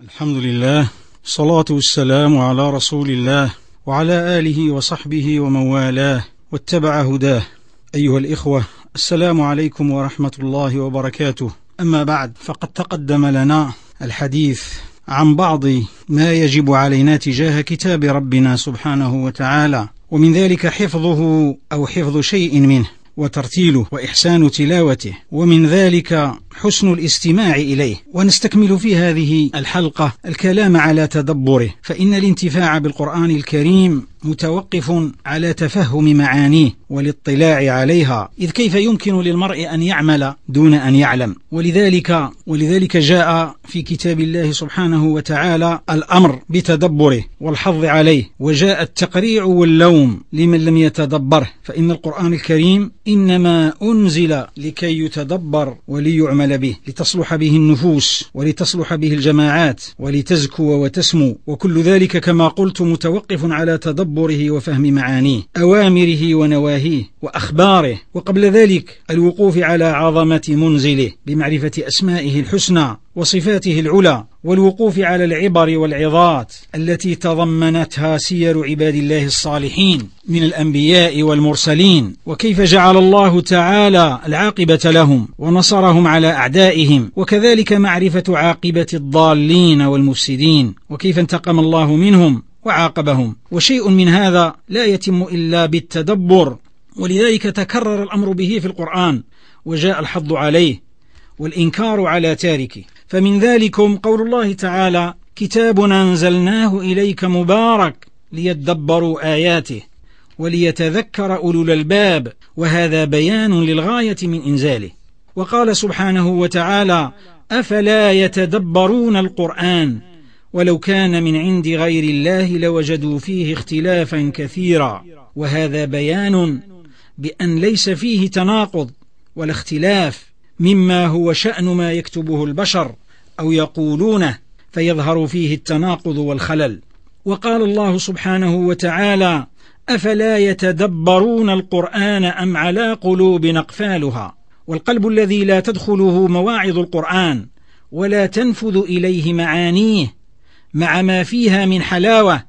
الحمد لله الصلاة والسلام على رسول الله وعلى آله وصحبه ومن والاه واتبع هداه أيها الإخوة السلام عليكم ورحمة الله وبركاته أما بعد فقد تقدم لنا الحديث عن بعض ما يجب علينا تجاه كتاب ربنا سبحانه وتعالى ومن ذلك حفظه أو حفظ شيء منه وترتيله واحسان تلاوته ومن ذلك حسن الاستماع إليه ونستكمل في هذه الحلقة الكلام على تدبره. فإن الانتفاع بالقرآن الكريم متوقف على تفهم معانيه والاطلاع عليها إذ كيف يمكن للمرء أن يعمل دون أن يعلم؟ ولذلك ولذلك جاء في كتاب الله سبحانه وتعالى الأمر بتدبره والحظ عليه وجاء التقريع واللوم لمن لم يتدبره. فإن القرآن الكريم إنما أنزل لكي يتدبر وليعمل به لتصلح به النفوس ولتصلح به الجماعات ولتزكو وتسمو. وكل ذلك كما قلت متوقف على تدبره وفهم معانيه أوامره ونواهيه. وأخباره وقبل ذلك الوقوف على عظمة منزله بمعرفة أسمائه الحسنى وصفاته العلى والوقوف على العبر والعظات التي تضمنتها سير عباد الله الصالحين من الأنبياء والمرسلين وكيف جعل الله تعالى العاقبة لهم ونصرهم على أعدائهم وكذلك معرفة عاقبة الضالين والمفسدين وكيف انتقم الله منهم وعاقبهم وشيء من هذا لا يتم إلا بالتدبر ولذلك تكرر الأمر به في القرآن وجاء الحض عليه والإنكار على تاركه. فمن ذلكم قول الله تعالى كتاب أنزلناه إليك مبارك ليدبروا آياته وليتذكر أولو الألباب وهذا بيان للغاية من إنزاله. وقال سبحانه وتعالى أفلا يتدبرون القرآن؟ ولو كان من عند غير الله لوجدوا فيه اختلافا كثيرا. وهذا بيان بأن ليس فيه تناقض ولا اختلاف مما هو شأن ما يكتبه البشر أو يقولونه فيظهر فيه التناقض والخلل. وقال الله سبحانه وتعالى أفلا يتدبرون القرآن أم على قلوب نقفالها؟ والقلب الذي لا تدخله مواعظ القرآن ولا تنفذ إليه معانيه مع ما فيها من حلاوة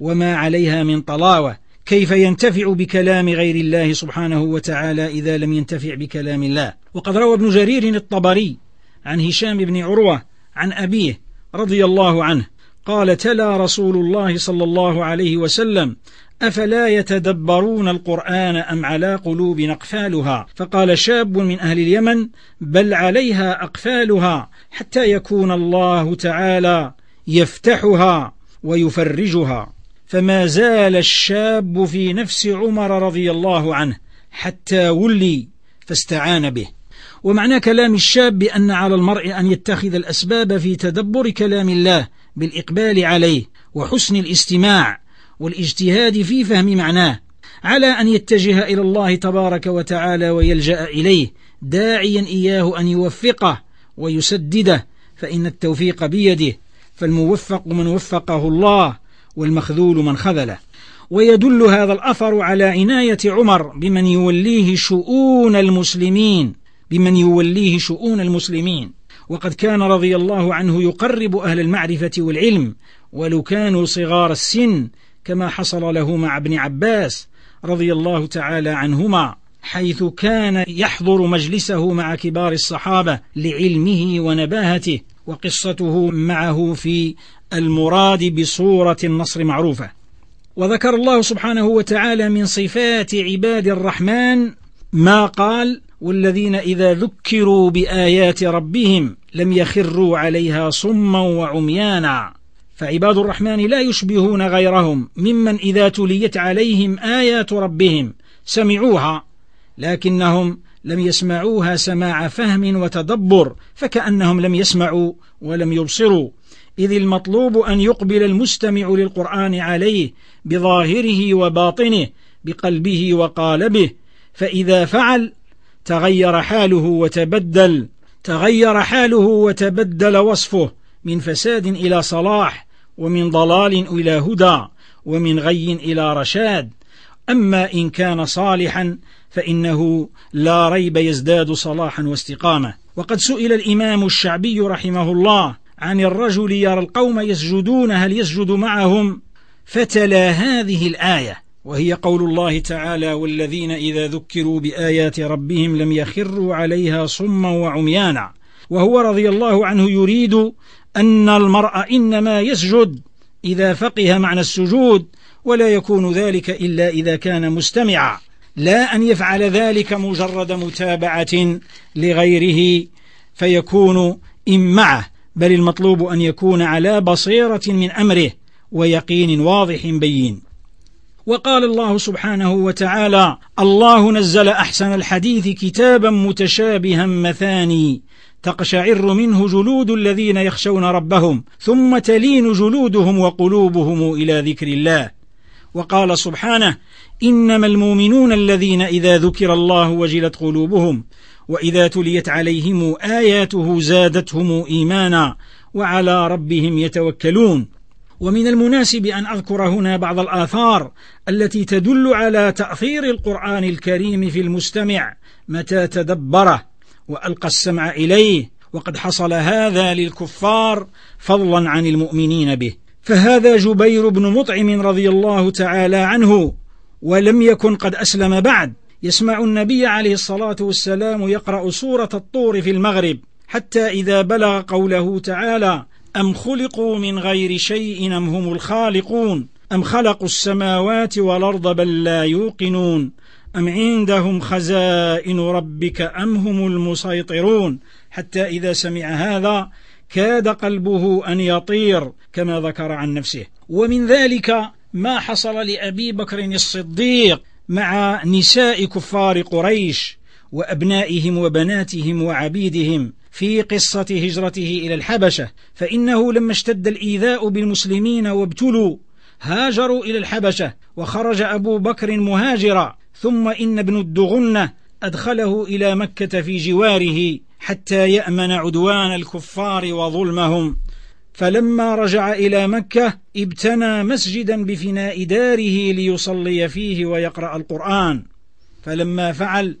وما عليها من طلاوة. كيف ينتفع بكلام غير الله سبحانه وتعالى إذا لم ينتفع بكلام الله؟ وقد روى ابن جرير الطبري عن هشام بن عروة عن أبيه رضي الله عنه قال تلا رسول الله صلى الله عليه وسلم أفلا يتدبرون القرآن أم على قلوب أقفالها فقال شاب من أهل اليمن بل عليها أقفالها حتى يكون الله تعالى يفتحها ويفرجها. فما زال الشاب في نفس عمر رضي الله عنه حتى ولي فاستعان به. ومعنى كلام الشاب أن على المرء أن يتخذ الأسباب في تدبر كلام الله بالإقبال عليه وحسن الاستماع والاجتهاد في فهم معناه على أن يتجه إلى الله تبارك وتعالى ويلجأ إليه داعيا إياه أن يوفقه ويسدده فإن التوفيق بيده فالموفق من وفقه الله والمخذول من خذله. ويدل هذا الأثر على عناية عمر بمن يوليه شؤون المسلمين بمن يوليه شؤون المسلمين. وقد كان رضي الله عنه يقرب أهل المعرفة والعلم ولو كانوا صغار السن كما حصل له مع ابن عباس رضي الله تعالى عنهما حيث كان يحضر مجلسه مع كبار الصحابة لعلمه ونباهته. وقصته معه في المراد بصورة النصر معروفة. وذكر الله سبحانه وتعالى من صفات عباد الرحمن ما قال والذين إذا ذكروا بآيات ربهم لم يخروا عليها صما وعميانا فعباد الرحمن لا يشبهون غيرهم ممن إذا تليت عليهم آيات ربهم سمعوها لكنهم لم يسمعوها سماع فهم وتدبر فكأنهم لم يسمعوا ولم يبصروا. إذ المطلوب أن يقبل المستمع للقرآن عليه بظاهره وباطنه بقلبه وقالبه. فإذا فعل تغير حاله وتبدل تغير حاله وتبدل وصفه من فساد إلى صلاح ومن ضلال إلى هدى ومن غي إلى رشاد. أما إن كان صالحا فإنه لا ريب يزداد صلاحا واستقامة وقد سئل الإمام الشعبي رحمه الله عن الرجل يرى القوم يسجدون هل يسجد معهم؟ فتلا هذه الآية وهي قول الله تعالى والذين إذا ذكروا بآيات ربهم لم يخروا عليها صما وعميانا وهو رضي الله عنه يريد أن المرء إنما يسجد إذا فقه معنى السجود ولا يكون ذلك إلا إذا كان مستمعا. لا أن يفعل ذلك مجرد متابعة لغيره فيكون إن معه بل المطلوب أن يكون على بصيرة من أمره ويقين واضح بين. وقال الله سبحانه وتعالى الله نزل أحسن الحديث كتابا متشابها مثاني تقشعر منه جلود الذين يخشون ربهم ثم تلين جلودهم وقلوبهم إلى ذكر الله. وقال سبحانه إنما المؤمنون الذين إذا ذكر الله وجلت قلوبهم وإذا تليت عليهم آياته زادتهم إيمانا وعلى ربهم يتوكلون. ومن المناسب أن أذكر هنا بعض الآثار التي تدل على تأثير القرآن الكريم في المستمع متى تدبره وألقى السمع إليه وقد حصل هذا للكفار فضلا عن المؤمنين به. فهذا جبير بن مطعم رضي الله تعالى عنه ولم يكن قد أسلم بعد. يسمع النبي عليه الصلاة والسلام يقرأ سورة الطور في المغرب حتى إذا بلغ قوله تعالى أم خلقوا من غير شيء أم هم الخالقون؟ أم خلقوا السماوات والأرض بل لا يوقنون؟ أم عندهم خزائن ربك أم هم المسيطرون؟ حتى إذا سمع هذا كاد قلبه أن يطير كما ذكر عن نفسه. ومن ذلك ما حصل لأبي بكر الصديق مع نساء كفار قريش وأبنائهم وبناتهم وعبيدهم في قصة هجرته إلى الحبشة فإنه لما اشتد الإيذاء بالمسلمين وابتلوا هاجروا إلى الحبشة وخرج أبو بكر مهاجرا ثم إن ابن الدغنة أدخله إلى مكة في جواره حتى يأمن عدوان الكفار وظلمهم. فلما رجع إلى مكة ابتنى مسجدا بفناء داره ليصلي فيه ويقرأ القرآن. فلما فعل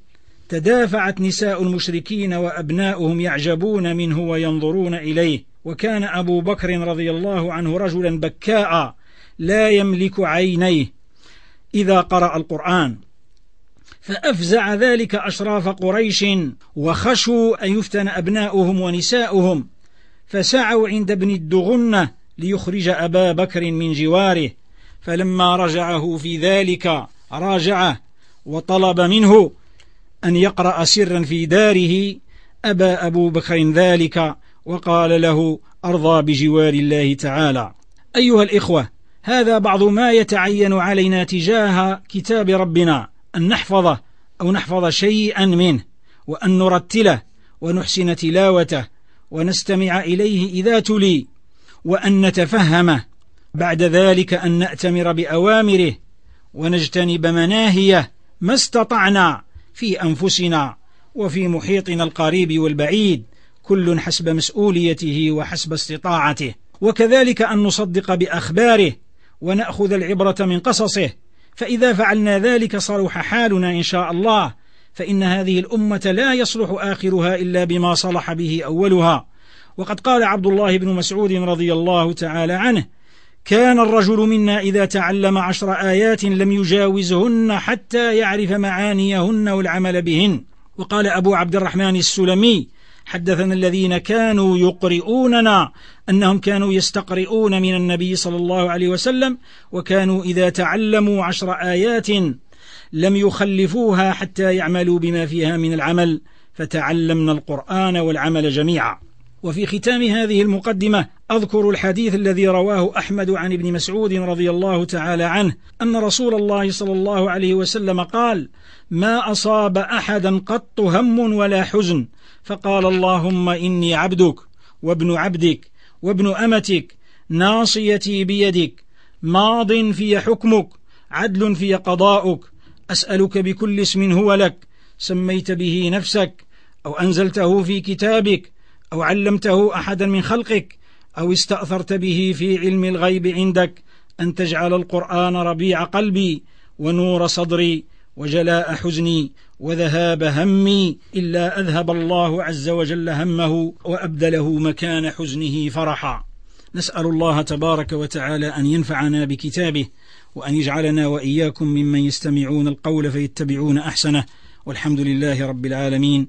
تدافعت نساء المشركين وأبناؤهم يعجبون منه وينظرون إليه. وكان أبو بكر رضي الله عنه رجلا بكاء لا يملك عينيه. إذا قرأ القرآن فأفزع ذلك أشراف قريش وخشوا أن يفتن أبناؤهم ونساؤهم فسعوا عند ابن الدغنة ليخرج أبا بكر من جواره فلما رجعه في ذلك راجعه وطلب منه أن يقرأ سرا في داره أبى أبو بكر ذلك وقال له أرضى بجوار الله تعالى. أيها الإخوة هذا بعض ما يتعين علينا تجاه كتاب ربنا. أن نحفظه أو نحفظ شيئا منه وأن نرتله ونحسن تلاوته ونستمع إليه إذا تلي وأن نتفهمه بعد ذلك أن نأتمر بأوامره ونجتنب مناهيه ما استطعنا في أنفسنا وفي محيطنا القريب والبعيد كل حسب مسؤوليته وحسب استطاعته. وكذلك أن نصدق بأخباره ونأخذ العبرة من قصصه فإذا فعلنا ذلك صلح حالنا إن شاء الله فإن هذه الأمة لا يصلح آخرها إلا بما صلح به أولها. وقد قال عبد الله بن مسعود رضي الله تعالى عنه كان الرجل منا إذا تعلم عشر آيات لم يجاوزهن حتى يعرف معانيهن والعمل بهن. وقال أبو عبد الرحمن السلمي حدثنا الذين كانوا يقرئوننا أنهم كانوا يستقرئون من النبي صلى الله عليه وسلم وكانوا إذا تعلموا عشر آيات لم يخلفوها حتى يعملوا بما فيها من العمل فتعلمنا القرآن والعمل جميعا. وفي ختام هذه المقدمة أذكر الحديث الذي رواه أحمد عن ابن مسعود رضي الله تعالى عنه أن رسول الله صلى الله عليه وسلم قال ما أصاب أحدا قط هم ولا حزن فقال اللهم إني عبدك وابن عبدك وابن أمتك ناصيتي بيدك ماض في حكمك عدل في قضاؤك أسألك بكل اسم هو لك سميت به نفسك أو أنزلته في كتابك أو علمته أحدا من خلقك أو استأثرت به في علم الغيب عندك أن تجعل القرآن ربيع قلبي ونور صدري وجلاء حزني وذهاب همي إلا أذهب الله عز وجل همه وأبدله مكان حزنه فرحا. نسأل الله تبارك وتعالى أن ينفعنا بكتابه وأن يجعلنا وإياكم ممن يستمعون القول فيتبعون أحسنه. والحمد لله رب العالمين.